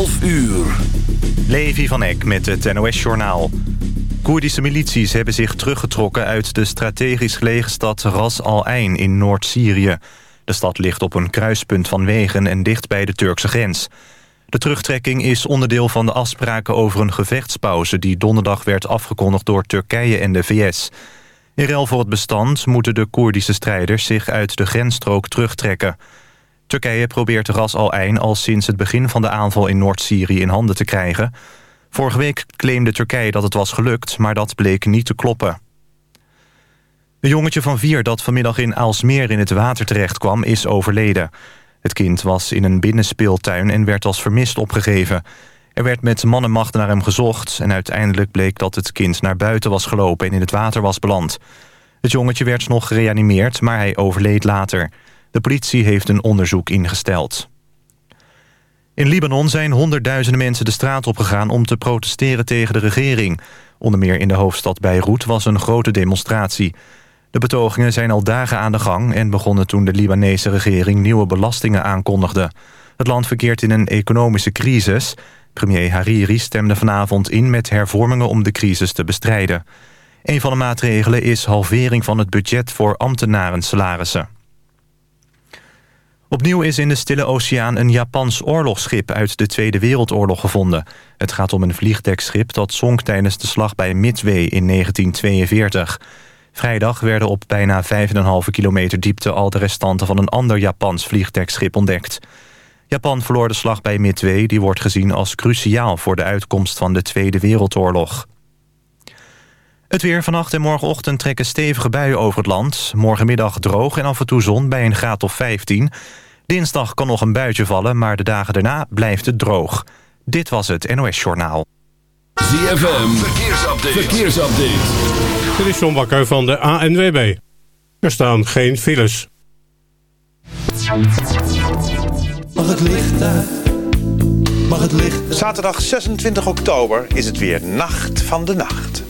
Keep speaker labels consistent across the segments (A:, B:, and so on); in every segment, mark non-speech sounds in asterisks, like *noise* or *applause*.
A: 12 uur.
B: Levi van Eck met het NOS-journaal. Koerdische milities hebben zich teruggetrokken uit de strategisch gelegen stad Ras Al Ain in Noord-Syrië. De stad ligt op een kruispunt van wegen en dicht bij de Turkse grens. De terugtrekking is onderdeel van de afspraken over een gevechtspauze... die donderdag werd afgekondigd door Turkije en de VS. In ruil voor het bestand moeten de Koerdische strijders zich uit de grensstrook terugtrekken... Turkije probeert Ras al Ain al sinds het begin van de aanval in Noord-Syrië in handen te krijgen. Vorige week claimde Turkije dat het was gelukt, maar dat bleek niet te kloppen. Een jongetje van vier dat vanmiddag in Aalsmeer in het water terecht kwam, is overleden. Het kind was in een binnenspeeltuin en werd als vermist opgegeven. Er werd met man en macht naar hem gezocht... en uiteindelijk bleek dat het kind naar buiten was gelopen en in het water was beland. Het jongetje werd nog gereanimeerd, maar hij overleed later... De politie heeft een onderzoek ingesteld. In Libanon zijn honderdduizenden mensen de straat opgegaan... om te protesteren tegen de regering. Onder meer in de hoofdstad Beirut was een grote demonstratie. De betogingen zijn al dagen aan de gang... en begonnen toen de Libanese regering nieuwe belastingen aankondigde. Het land verkeert in een economische crisis. Premier Hariri stemde vanavond in met hervormingen om de crisis te bestrijden. Een van de maatregelen is halvering van het budget voor ambtenaren salarissen. Opnieuw is in de Stille Oceaan een Japans oorlogsschip uit de Tweede Wereldoorlog gevonden. Het gaat om een vliegdekschip dat zonk tijdens de slag bij Midway in 1942. Vrijdag werden op bijna 5,5 kilometer diepte al de restanten van een ander Japans vliegdekschip ontdekt. Japan verloor de slag bij Midway, die wordt gezien als cruciaal voor de uitkomst van de Tweede Wereldoorlog. Het weer vannacht en morgenochtend trekken stevige buien over het land. Morgenmiddag droog en af en toe zon bij een graad of 15. Dinsdag kan nog een buitje vallen, maar de dagen daarna blijft het droog. Dit was het NOS Journaal.
A: ZFM, verkeersupdate. verkeersupdate.
C: Dit is John Bakker van de ANWB. Er staan geen files.
D: Mag het licht uit? Mag het licht Zaterdag 26 oktober is het weer Nacht van de Nacht.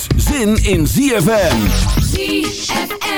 A: zin in ZFM. ZFM.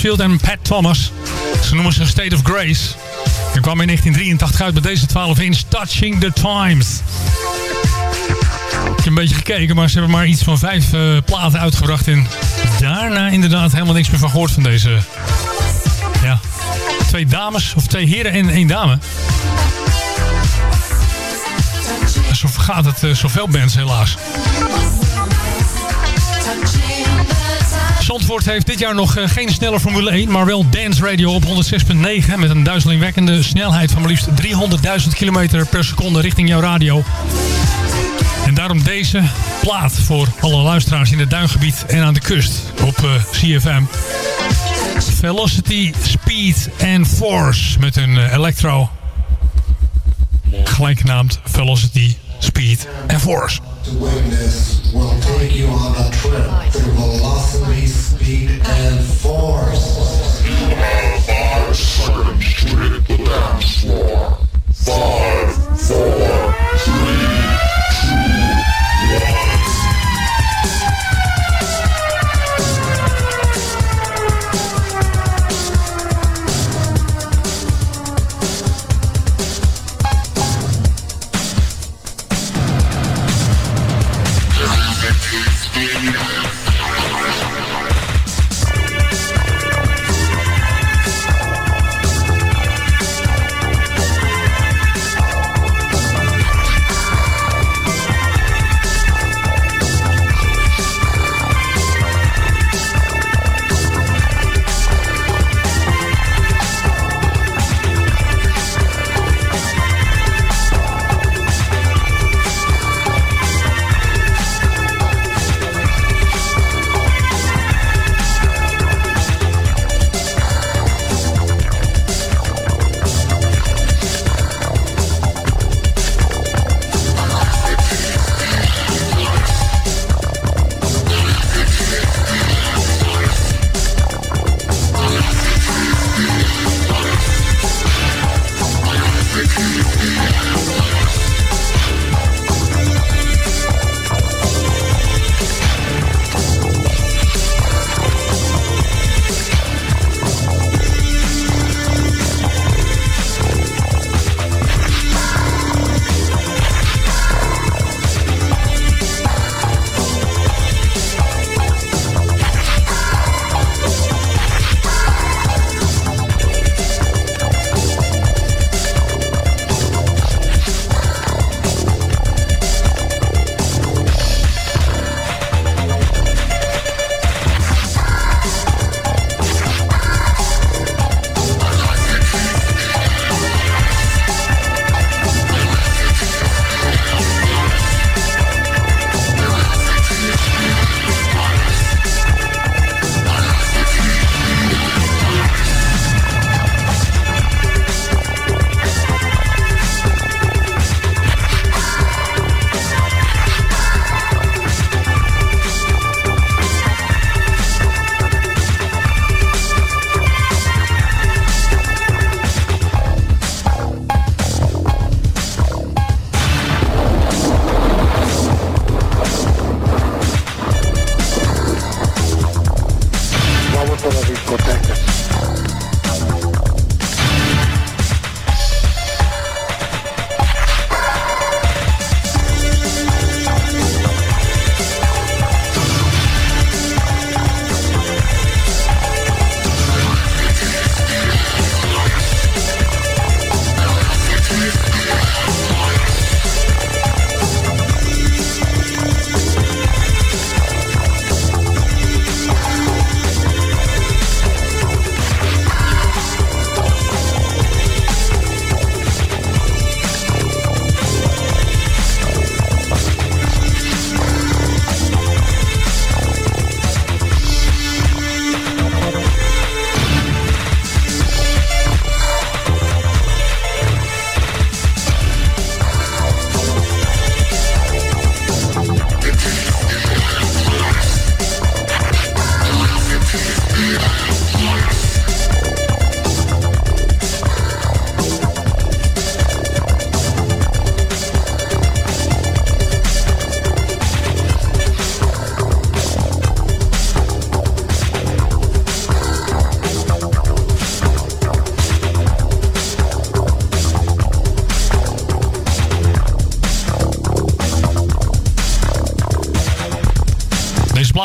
E: En Pat Thomas. Ze noemen zich State of Grace. En kwam in 1983 uit met deze 12 inch Touching the Times. Ik heb een beetje gekeken, maar ze hebben maar iets van vijf uh, platen uitgebracht. En daarna inderdaad helemaal niks meer van gehoord van deze... Ja, twee dames, of twee heren en één dame. zo gaat het uh, zoveel bands helaas. Zandvoort heeft dit jaar nog uh, geen snelle Formule 1, maar wel Dance Radio op 106.9 met een duizelingwekkende snelheid van maar liefst 300.000 km per seconde richting jouw radio. En daarom deze plaat voor alle luisteraars in het duingebied en aan de kust op uh, CFM. Velocity, Speed and Force met een electro gelijknaamd Velocity, Speed and Force.
F: To witness will take you on a trip through velocity, speed and force. You have to hit the dance floor. Five, four, three,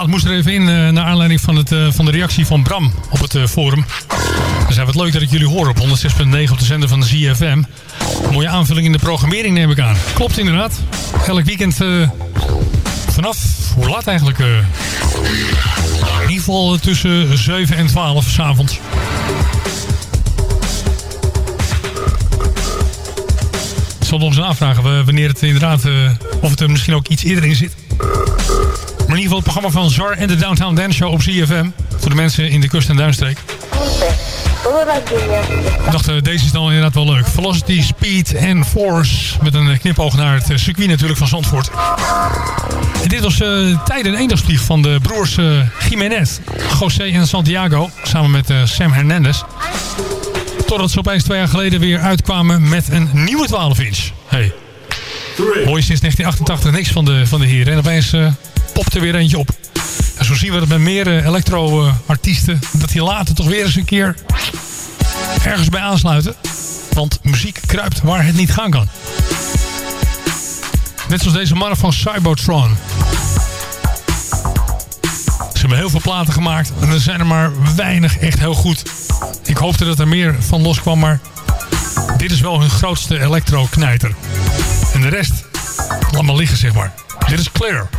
E: plaat moest er even in uh, naar aanleiding van, het, uh, van de reactie van Bram op het uh, forum. Dus wat leuk dat ik jullie hoor op 106.9 op de zender van de ZFM. Mooie aanvulling in de programmering neem ik aan. Klopt inderdaad. Elk weekend vanaf, hoe laat eigenlijk? in ieder geval tussen 7 en 12 s'avonds. Ik zal ons afvragen wanneer het inderdaad, of het er misschien ook iets eerder in zit. In ieder geval het programma van Zar en de Downtown Dance Show op CFM. Voor de mensen in de kust- en duinstreek. Ik dacht, uh, deze is dan inderdaad wel leuk. Velocity, Speed en Force. Met een knipoog naar het uh, circuit natuurlijk van Zandvoort. En dit was uh, tijden een eendagsvlieg van de broers Jiménez. José en Santiago. Samen met Sam Hernandez. Totdat ze opeens twee jaar geleden weer uitkwamen met een nieuwe 12 inch. Hey. Hoor je sinds 1988 niks van de, van de heren. En opeens er weer eentje op. En zo zien we het met meer uh, elektro-artiesten. dat die later toch weer eens een keer ergens bij aansluiten. Want muziek kruipt waar het niet gaan kan. Net zoals deze mannen van Cybotron. Ze hebben heel veel platen gemaakt. En er zijn er maar weinig echt heel goed. Ik hoopte dat er meer van loskwam. Maar dit is wel hun grootste elektro-knijter. En de rest, laat maar liggen zeg maar. Dit is Clear.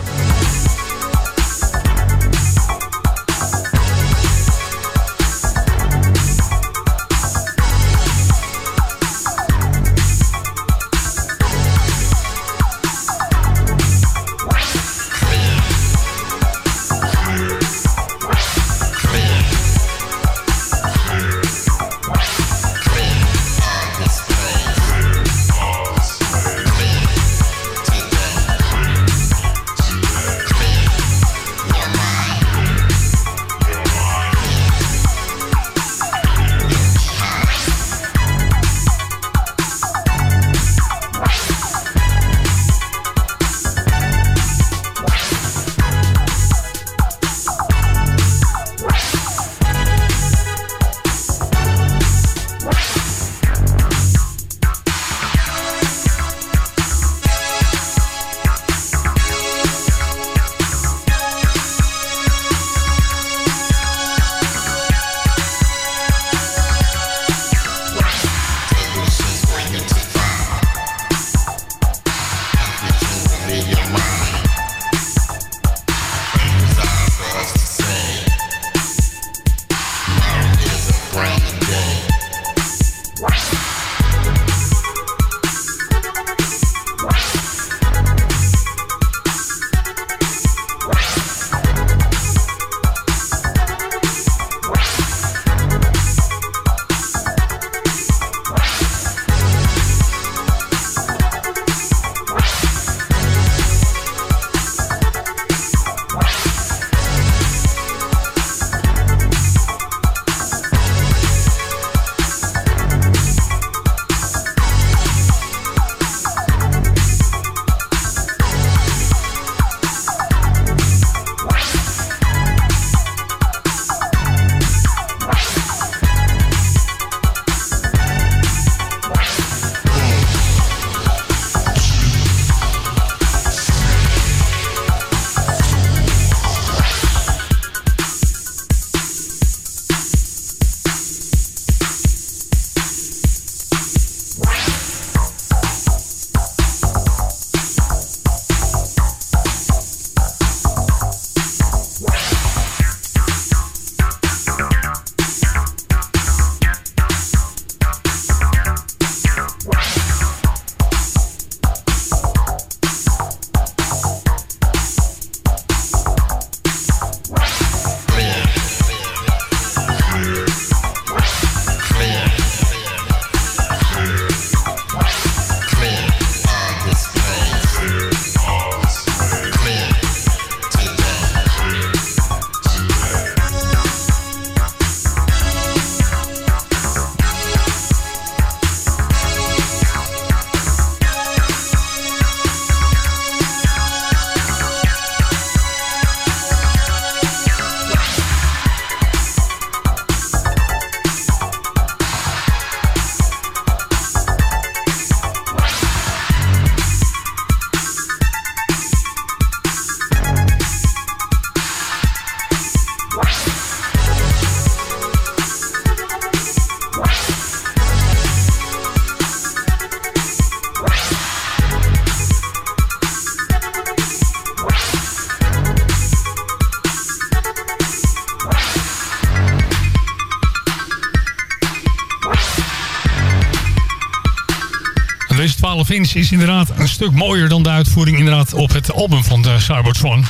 G: Is inderdaad een stuk mooier dan de uitvoering inderdaad op het album van de Swan.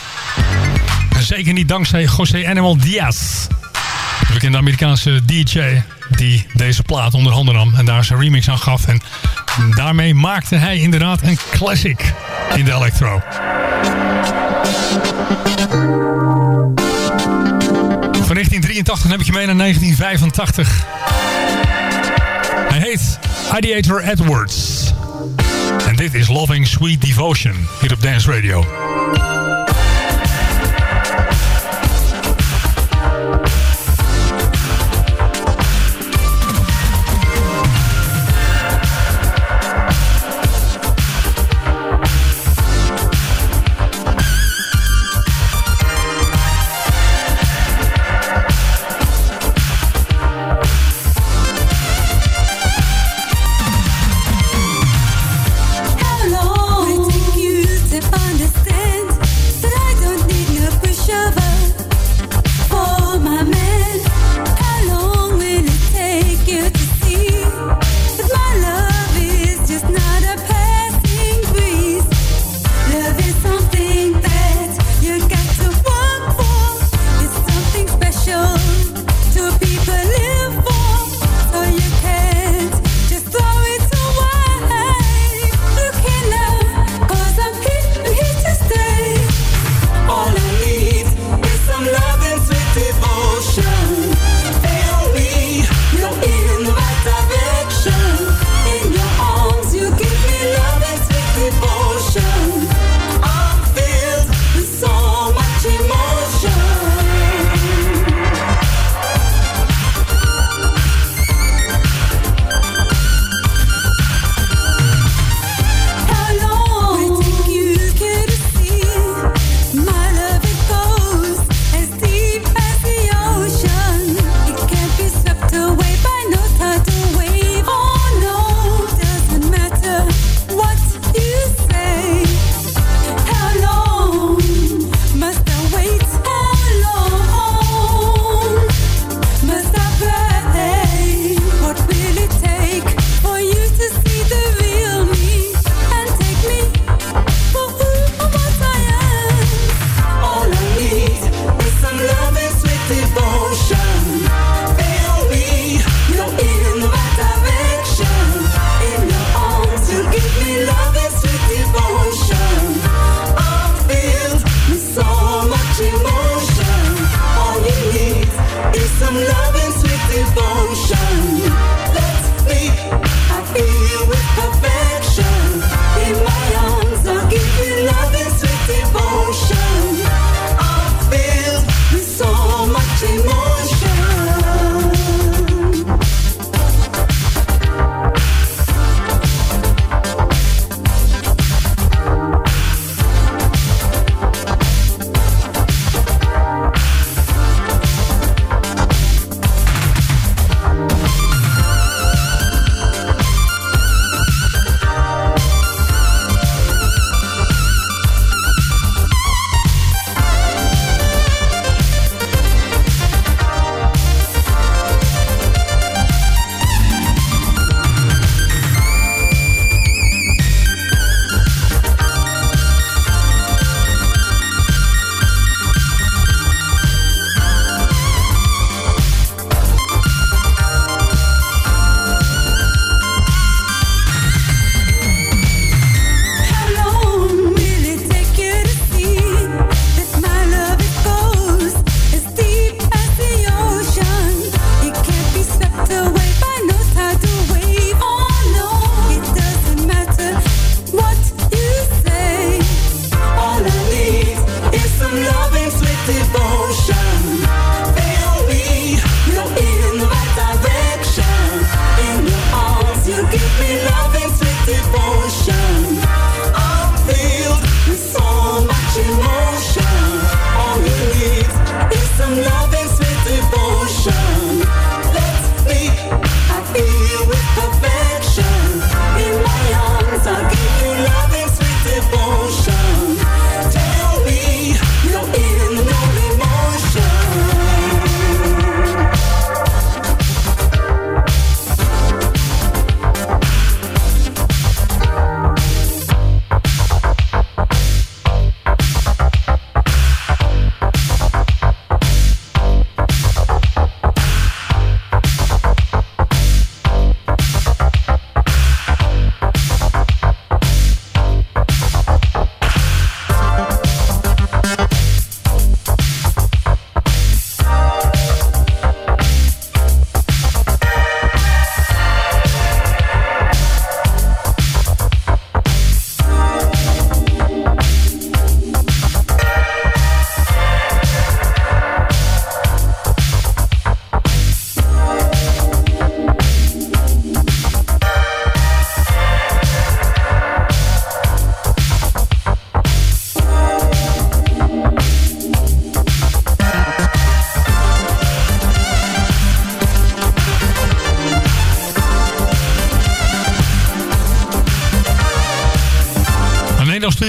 G: En zeker niet dankzij José Animal Diaz. De bekende Amerikaanse DJ die deze plaat onder handen nam en daar zijn remix aan gaf. En daarmee maakte hij inderdaad een classic in de electro. Van 1983 heb ik je mee naar 1985. Hij heet Ideator Edwards. dit is Loving Sweet Devotion hier op Dance Radio.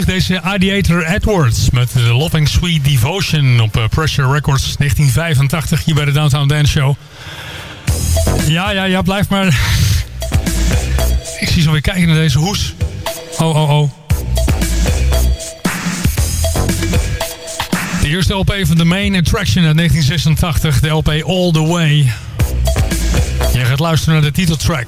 E: Deze Ideator Edwards met The Loving Sweet Devotion op eh, Pressure Records 1985 hier bij de Downtown Dance Show. Ja, ja, ja, blijf maar. Ik zie zo weer kijken naar deze hoes. Oh, oh, oh. De eerste LP van The Main Attraction uit 1986, de LP All The Way. Je gaat luisteren naar de titeltrack.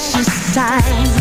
A: precious time.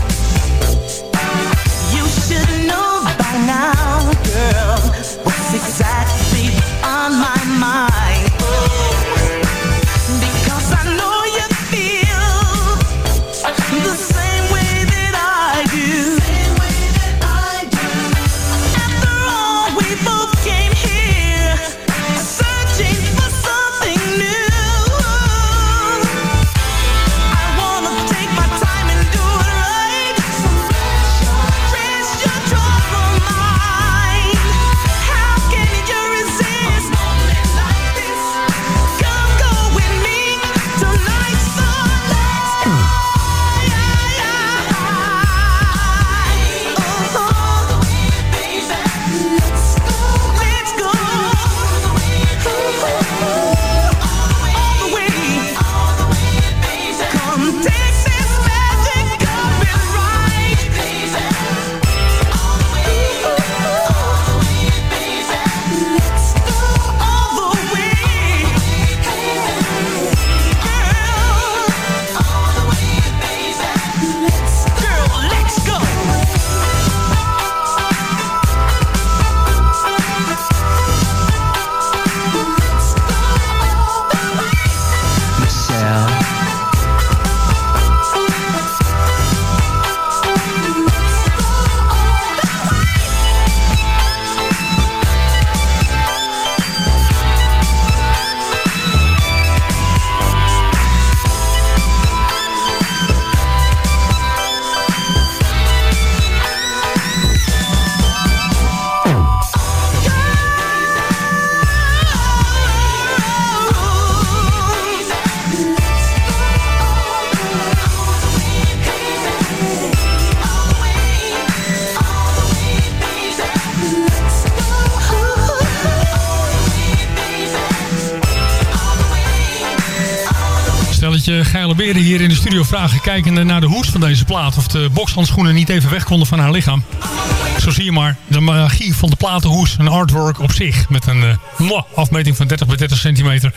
E: Vragen... kijkende naar de hoes van deze plaat... of de bokshandschoenen niet even weg konden van haar lichaam. Zo zie je maar de magie van de platenhoes. Een artwork op zich met een eh, afmeting van 30 bij 30 centimeter.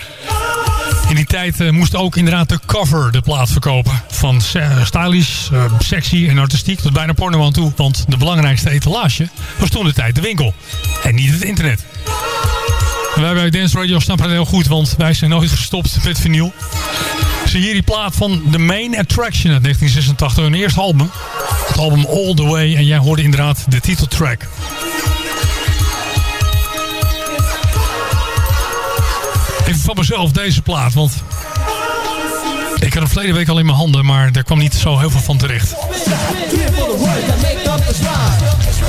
E: In die tijd eh, moest ook inderdaad de cover de plaat verkopen. Van se- stylish, sexy en artistiek tot bijna porno aan toe. Want de belangrijkste etalage was toen de tijd de winkel. En niet het internet. Wij bij Dance Radio snappen het heel goed, want wij zijn nooit gestopt met vinyl ze hier die plaat van The Main Attraction uit 1986. Hun eerste album. Het album All The Way. En jij hoorde inderdaad de titeltrack. Even van mezelf deze plaat. Want ik had hem verleden week al in mijn handen. Maar daar kwam niet zo heel veel van terecht.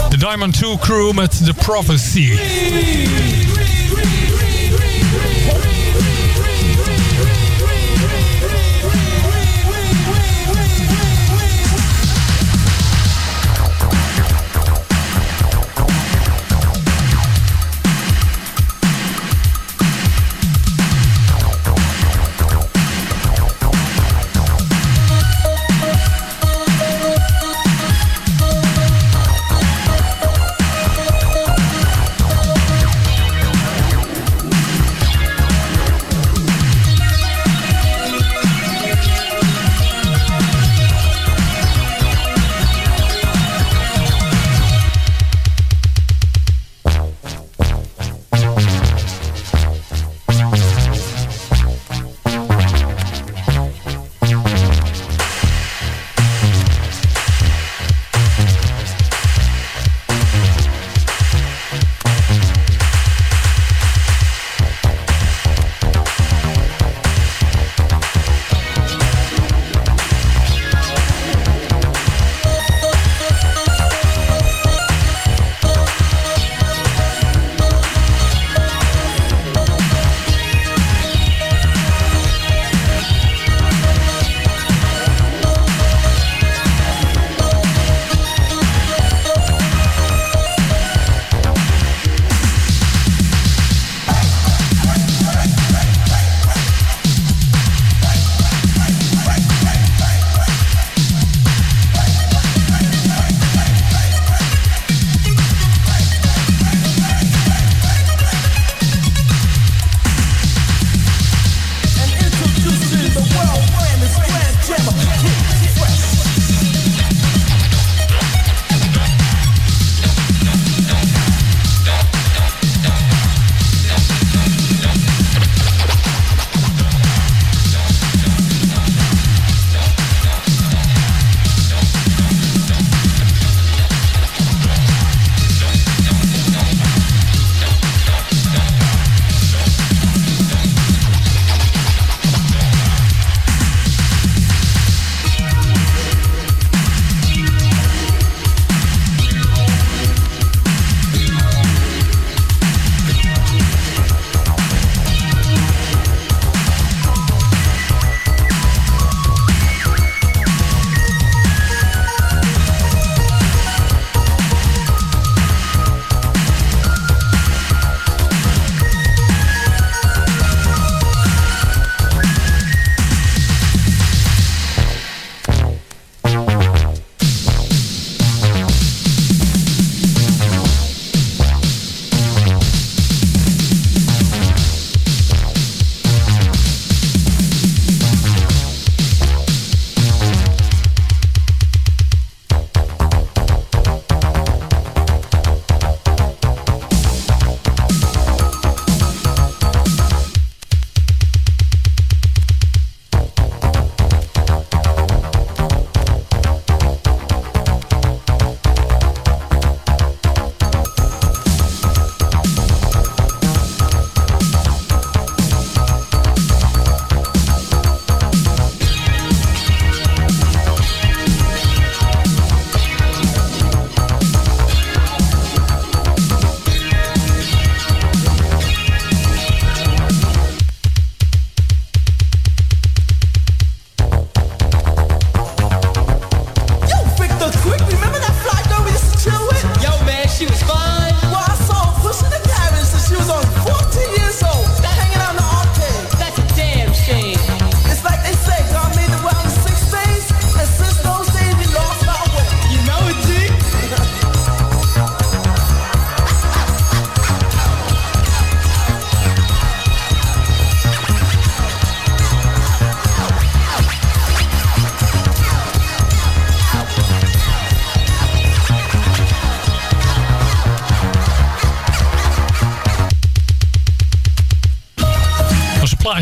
E: De Diamond 2 Crew met The Prophecy.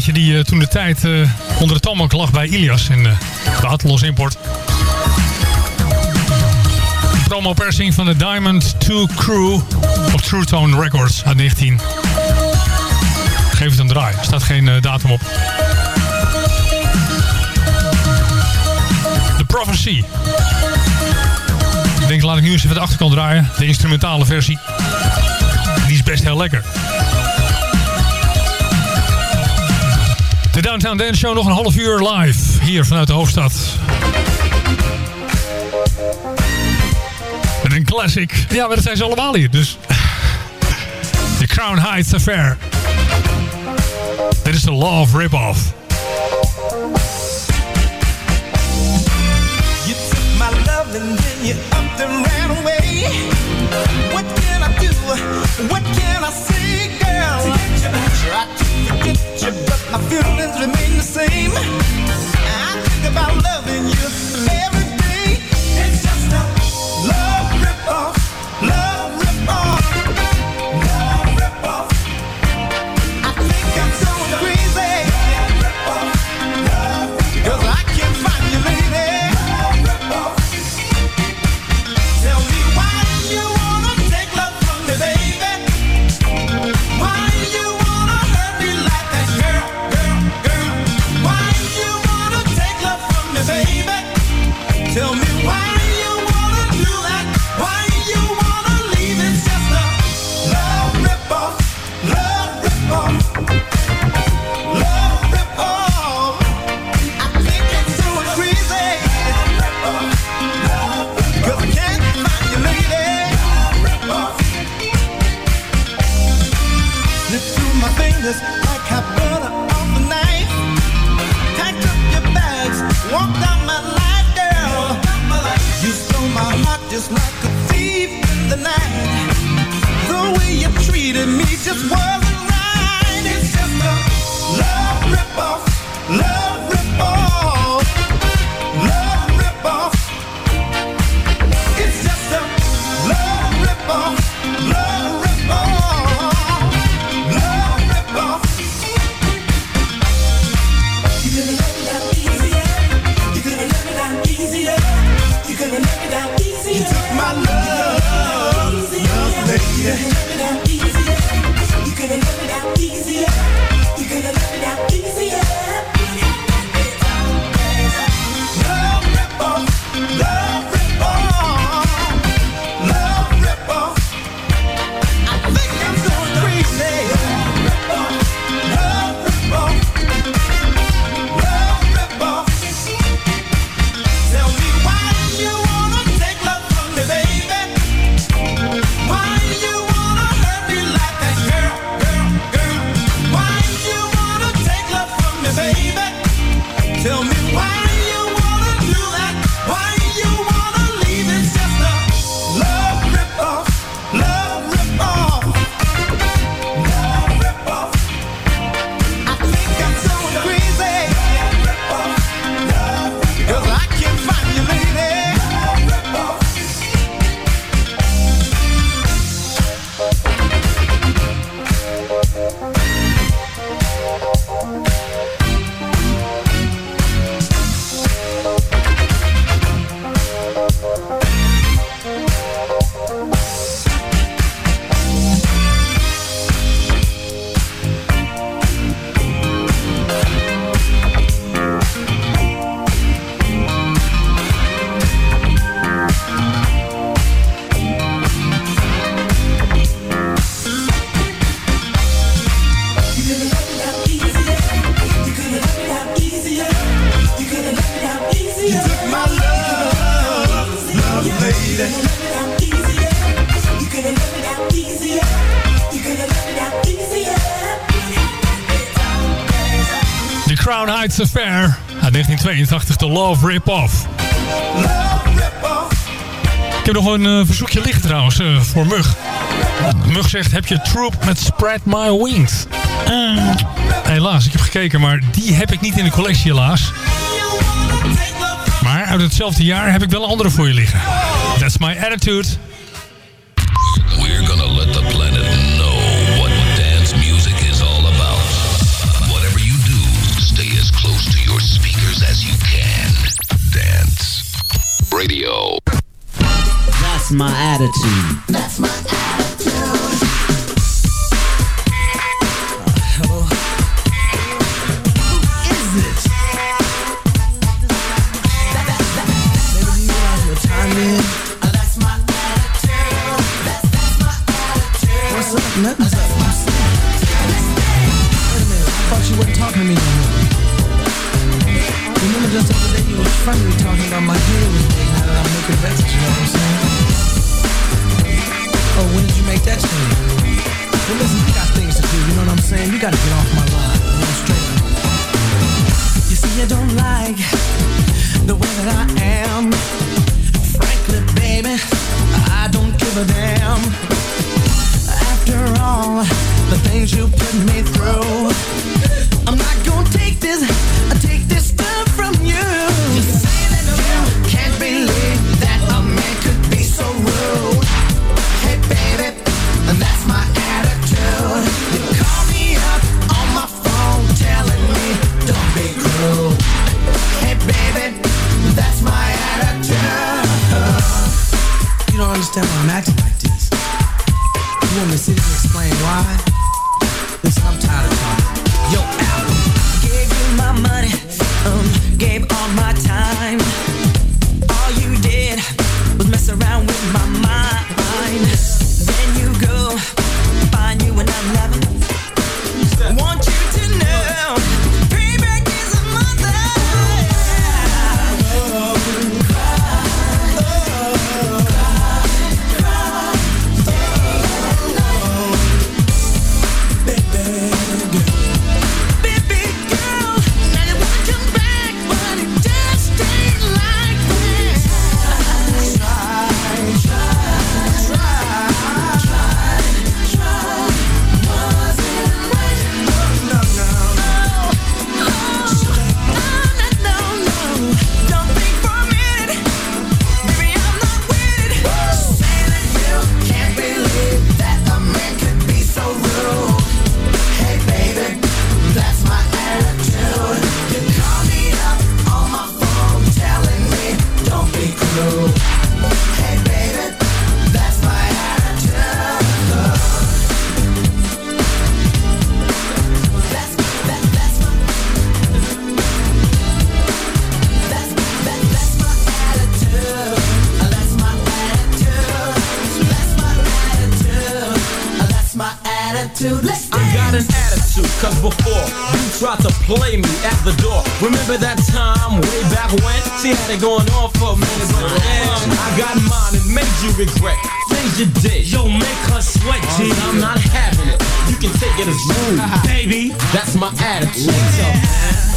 E: Die eh, toen de tijd eh, onder de toonbank lag bij Ilias in uh, de Atlas Import. Een promopersing van de Diamond 2 Crew op True Tone Records uit 19. geef het een draai. Er staat geen eh, datum op. The Prophecy. Ik denk, laat ik nu eens even de achterkant draaien. De instrumentale versie. Die is best heel lekker. De Downtown Dance Show nog een half uur live. Hier vanuit de hoofdstad. Met een classic. Ja, maar dat zijn ze allemaal hier. Dus The Crown Heights Affair. Dit is de Love Rip-Off.
H: You took my love and then you upped and ran away. What can I do? What can I say, girl? You, but my feelings remain the same. I think about loving you every day. The
E: Crown Heights Affair. Uit 1982, de Love Rip-Off. Ik heb nog een eh, verzoekje liggen trouwens eh, voor Mug. Mug zegt, heb je Troop met Spread My Wings? Eh, helaas, ik heb gekeken, maar die heb ik niet in de collectie helaas. Maar uit hetzelfde jaar heb ik wel een andere voor je liggen. That's my attitude.
A: We're gonna let the planet know what dance music is all about. Whatever you do, stay as close to your speakers as you can. Dance Radio.
G: That's my attitude.
I: been going on for a minute, but damn, I got mine and made you regret things you did. Yo, make her sweat, G. Uh, I'm not having it. You can take it as rude, *laughs* baby. That's my attitude. Yeah.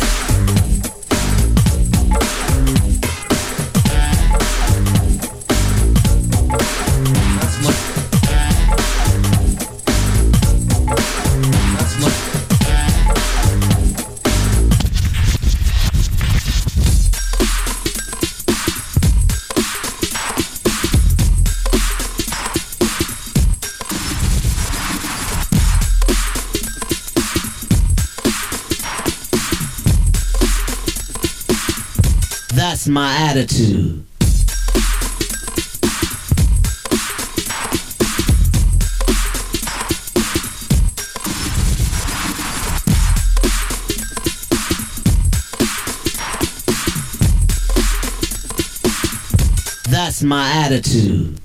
J: That's my attitude. That's my attitude.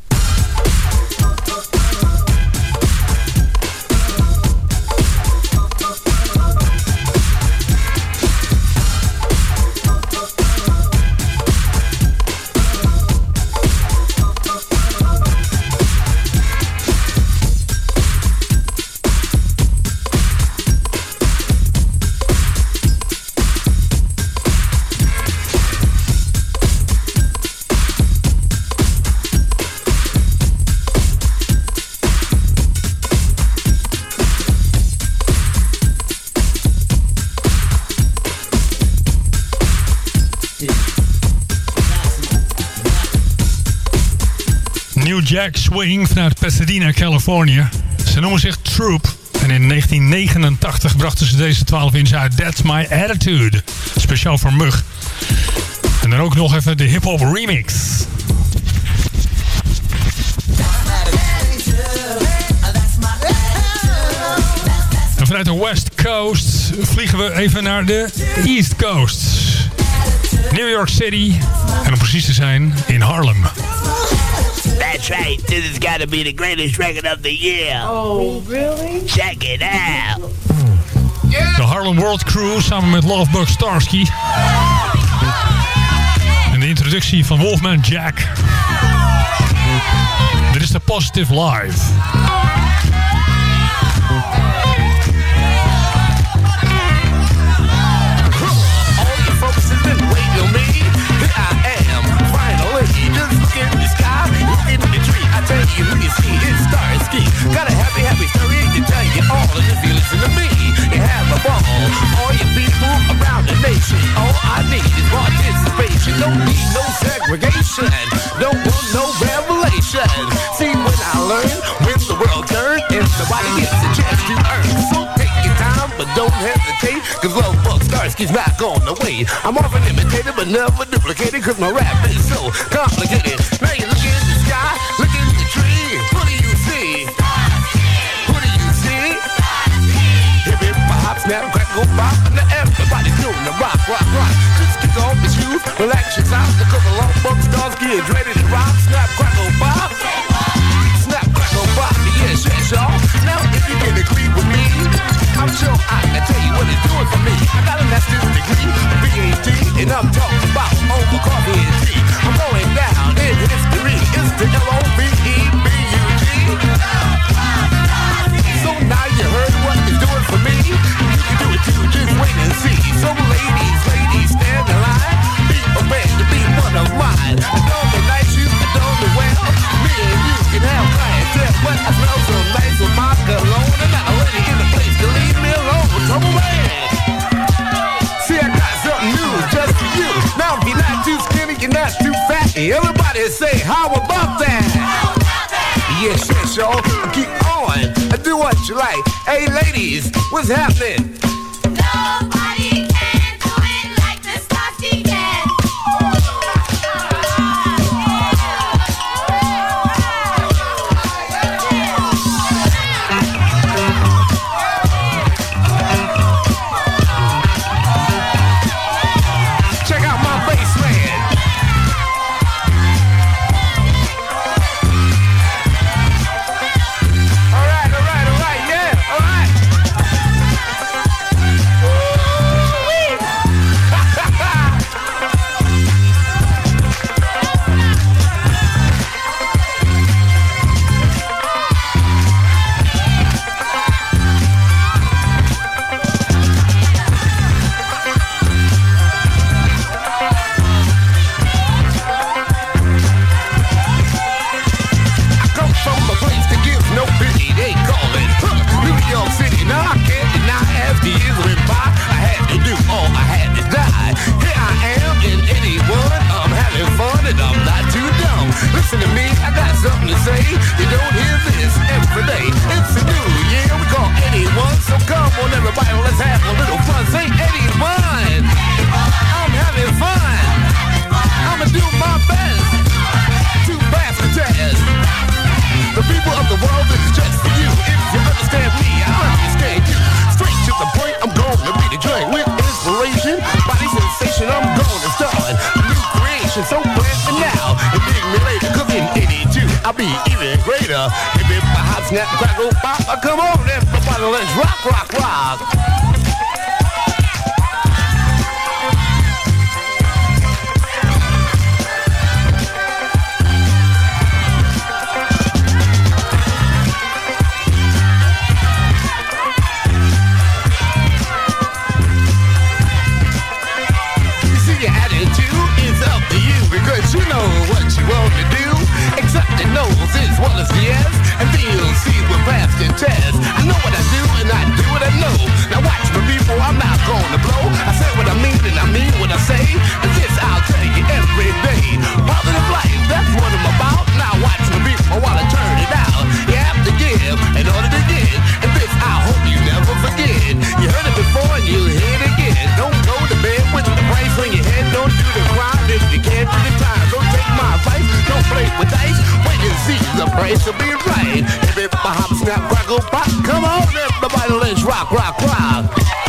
E: Jack Swing vanuit Pasadena, Californië. Ze noemen zich Troop. En in 1989 brachten ze deze 12 inch uit. That's My Attitude. Speciaal voor Mug. En dan ook nog even de hip-hop remix. Vanuit de West Coast vliegen we even naar de East Coast. New York City. En om precies te zijn, in Harlem.
K: That's right. This has got to be the greatest record of the year. Oh, really? Check it out.
E: De Harlem World Crew samen met Lovebug Starsky. En de introductie van Wolfman Jack. Dit is de Positive Live.
L: Tell you who you see, it's Starsky. Got a happy, happy story to tell you all of if you listen to me. You have a ball, all you people around the nation. All I need is participation. Don't need no segregation. Don't want no revelation. See when I learn, when the world turns, and nobody gets a chance to earn. So take your time, but don't hesitate. Cause love bug Starsky's not on the way. I'm often imitated, but never duplicated. Cause my rap is so complicated. Now you crackle, pop, and everybody's doing the rock, rock, rock. Just kick off your shoes, relax your socks, because a long bug Starsky is ready to rock. Snap, crackle, pop. Snap, crackle, pop. Yes, yes, y'all. Now if you can agree with me, I'm sure I can tell you what it's doing for me. I got a master's degree, PhD, and I'm talking about over coffee and tea. I'm going down in history. It's the L-O-V-E-B-U-G. Everybody say, how about that? How about Yes, yes, y'all. Keep on. Do what you like. Hey, ladies, what's happening? I'll be even greater. If it hop, snap, crackle, pop, come on, everybody, let's rock, rock, rock. Accept the no's as well as the yes, and feel see we're past test. I know what I do and I do what I know. Now watch me, people, I'm not gonna blow. I say what I mean and I mean what I say. And this I'll tell you every day. Positive life, that's what I'm about. Now watch me, people, while I turn it out. You have to give in order to get, and this I hope you never forget. You heard it before and you'll hear it again. Don't go to bed with the price on your head. Don't do the crime if you can't do the time. Don't take my advice. Don't play with dice. Wait and see the price will be right. If it hop, snap, crackle, pop. Come on, everybody, let's rock, rock, rock.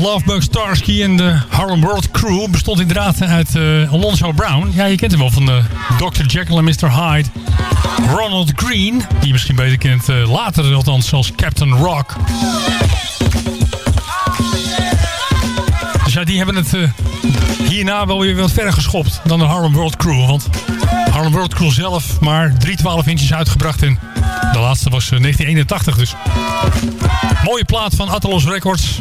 E: Lovebug Starsky en de Harlem World Crew bestond inderdaad uit eh, Alonzo Brown. Ja, je kent hem wel van de Dr. Jekyll en Mr. Hyde. Ronald Green, die je misschien beter kent, eh, later althans als Captain Rock. Dus ja, die hebben het eh, hierna wel weer wat verder geschopt dan de Harlem World Crew. Want Harlem World Crew zelf maar 3 12 inches uitgebracht en de laatste was eh, 1981 dus. Mooie plaat van Atalos Records.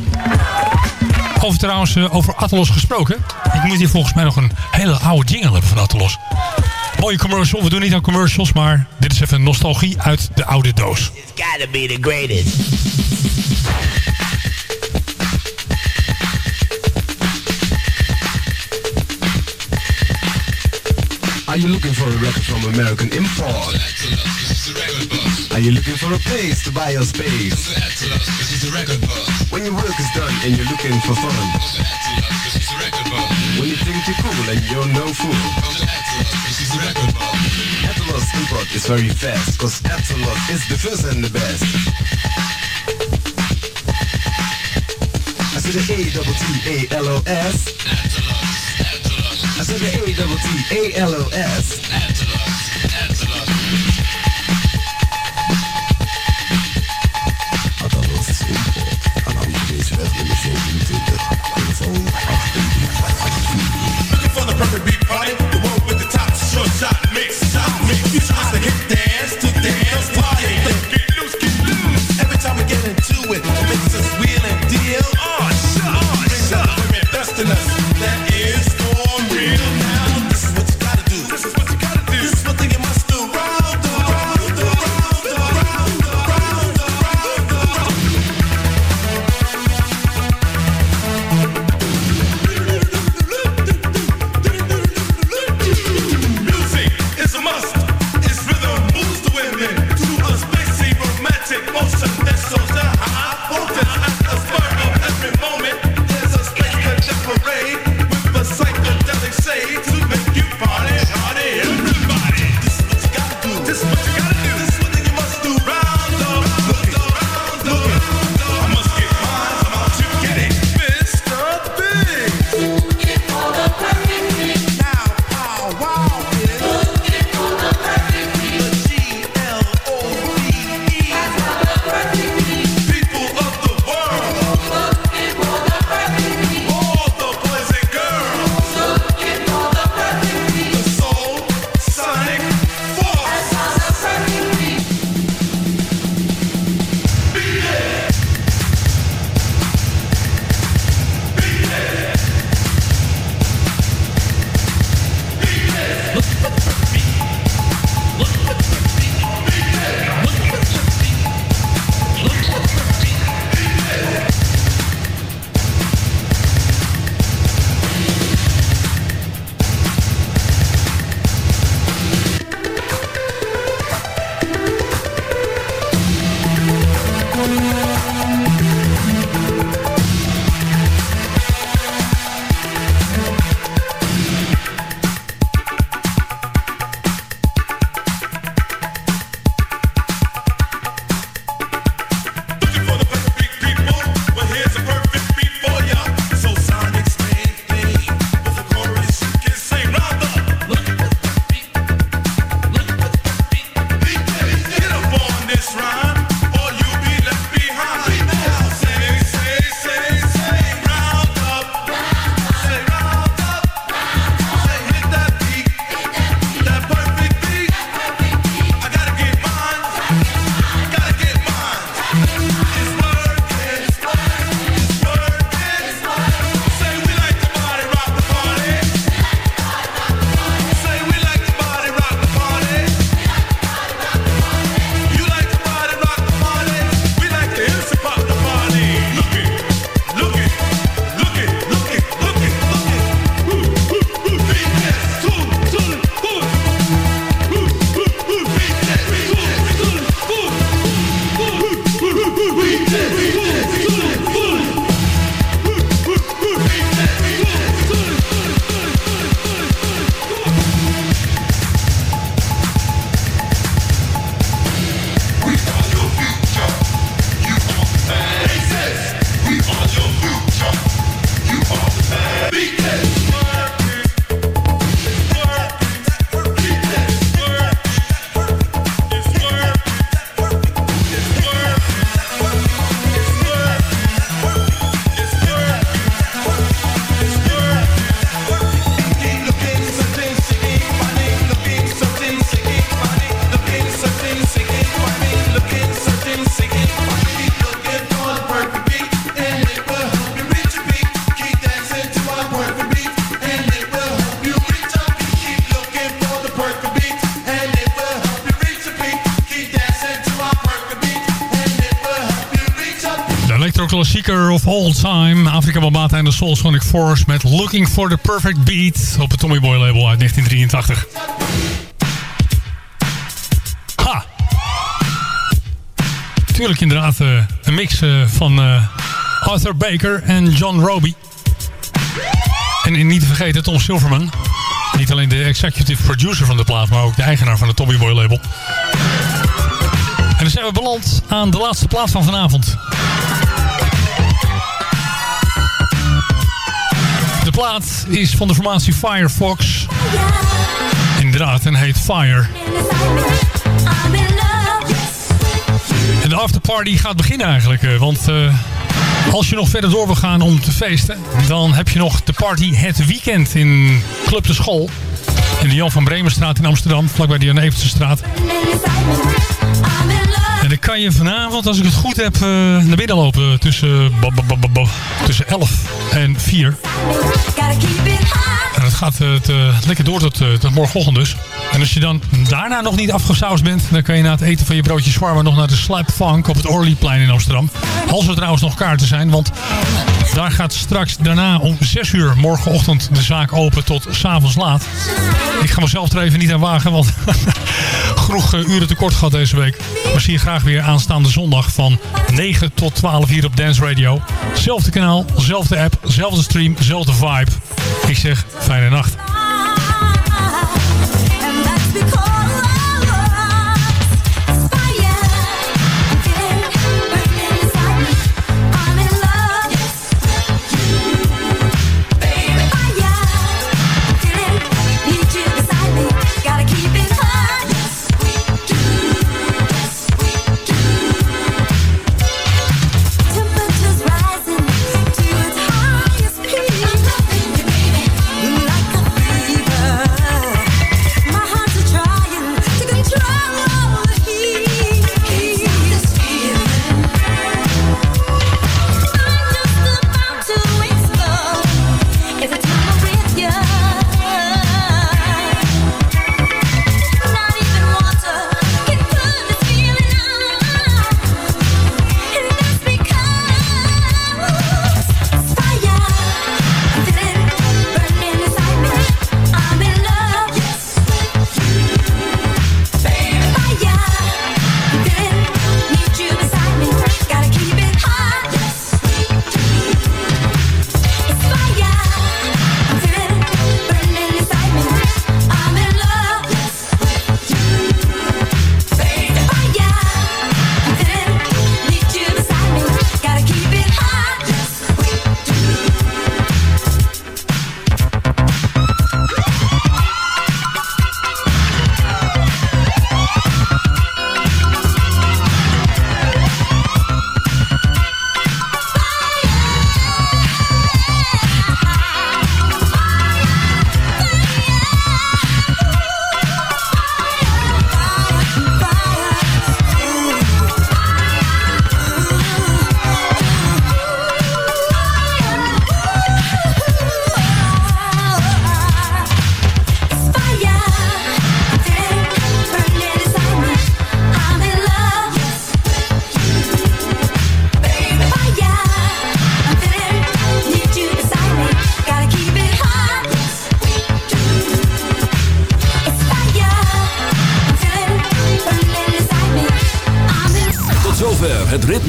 E: Over trouwens, eh, over Atalos gesproken. Ik moet hier volgens mij nog een hele oude jingle hebben van Atalos. Mooie commercial. We doen niet aan commercials, maar dit is even nostalgie uit de oude doos.
K: It's gotta be the greatest.
M: Are you looking for a record from American Import? Are you looking for a place to buy your space? When your work is done and you're looking for fun. When you think you're cool and you're no fool. Atalos Import is very fast, cause Atalos is the first and the best. I said the A-double-T-A-L-O-S. I said the A-double-T-A-L-O-S. Atalos Import. En dan moet je deze weg in de 27. Telefoon 888
H: Looking for the perfect beat party, the one with the top short shot mix, shot mix. You try to hit dance to dance
E: all time. Afrika Bambata en de Soul Sonic Force met Looking for the Perfect Beat op het Tommy Boy label uit 1983. Ha! Tuurlijk inderdaad eh, een mix eh, van eh, Arthur Baker en John Roby. En niet te vergeten Tom Silverman. Niet alleen de executive producer van de plaat, maar ook de eigenaar van het Tommy Boy label. En dan zijn we beland aan de laatste plaat van vanavond. De plaat is van de formatie Firefox. Inderdaad, en heet Fire. En de afterparty gaat beginnen eigenlijk. eh, Want eh, als je nog verder door wil gaan om te feesten... dan heb je nog de party het weekend in Club de School. In de Jan van Bremenstraat in Amsterdam. Vlakbij de Jan Evertsenstraat. En dan kan je vanavond, als ik het goed heb, eh, naar binnen lopen tussen, ba- tussen 11 en 4. En het gaat eh, lekker door tot, eh, tot morgenochtend dus. En als je dan daarna nog niet afgesausd bent, dan kan je na het eten van je broodje zwarma nog naar de Slap Funk op het Orlyplein in Amsterdam. Als er trouwens nog kaarten zijn, want daar gaat straks daarna om 6 uur morgenochtend de zaak open tot s'avonds laat. Ik ga mezelf er even niet aan wagen, want *laughs* genoeg eh, uren tekort gehad deze week. Maar zie je graag weer aanstaande zondag van 9 tot 12 hier op Dance Radio. Zelfde kanaal, zelfde app, zelfde stream, zelfde vibe. Ik zeg fijne nacht.
A: Tot